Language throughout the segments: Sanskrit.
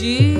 de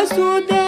गानसुते